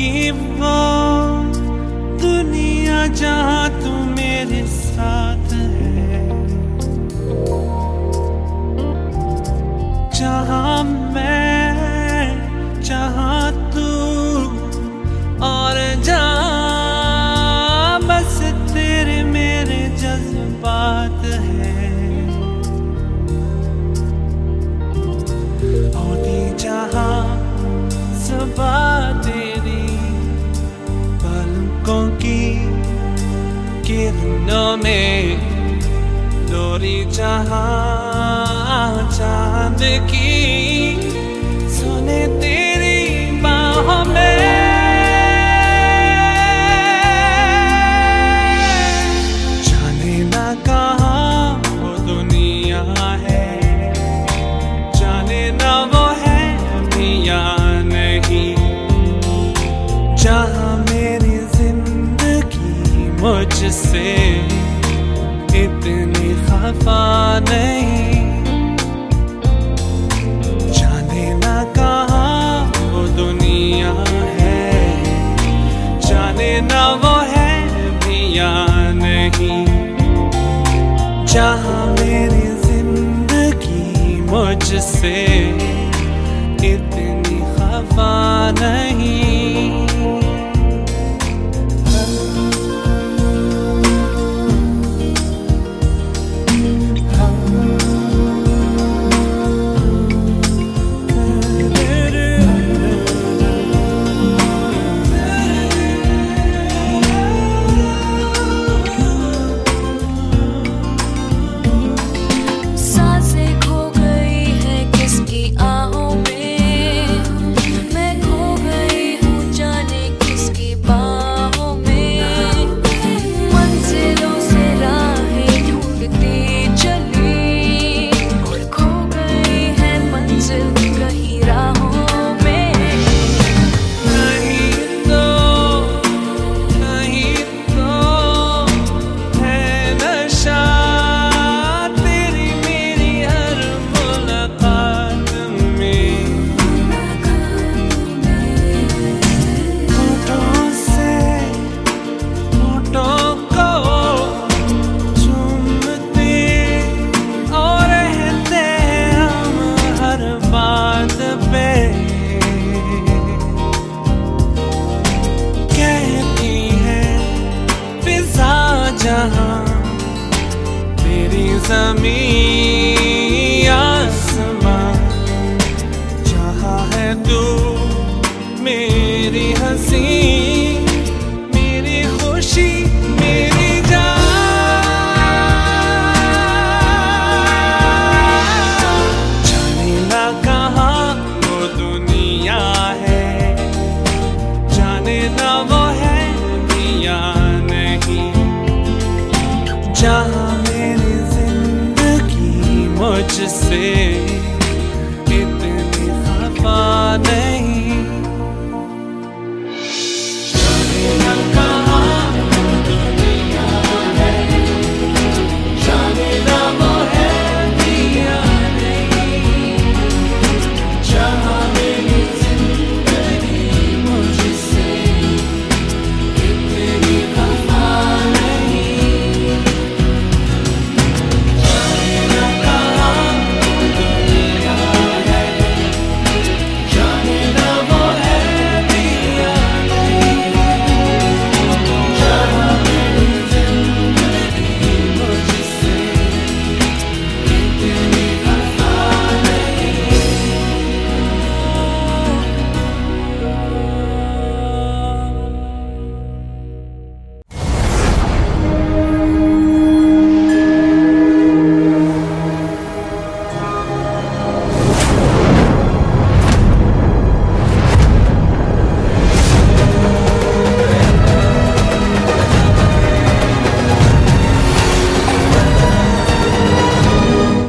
होगी वो दुनिया जहाँ तू किरणों में लोरी जहाँ चांद की सुने तेरी मुझसे इतनी खफा नहीं। जाने ना कहा वो दुनिया है। जाने ना वो है भी या नहीं। जहाँ मेरी ज़िंदगी मुझसे तेरी ज़मीन आसमां, जहाँ है तू मेरी हँसी, मेरी खुशी, मेरी जान। ना कहाँ वो दुनिया है, जाने ना वो है भी नहीं। जहाँ मुझसे इतनी खफा नहीं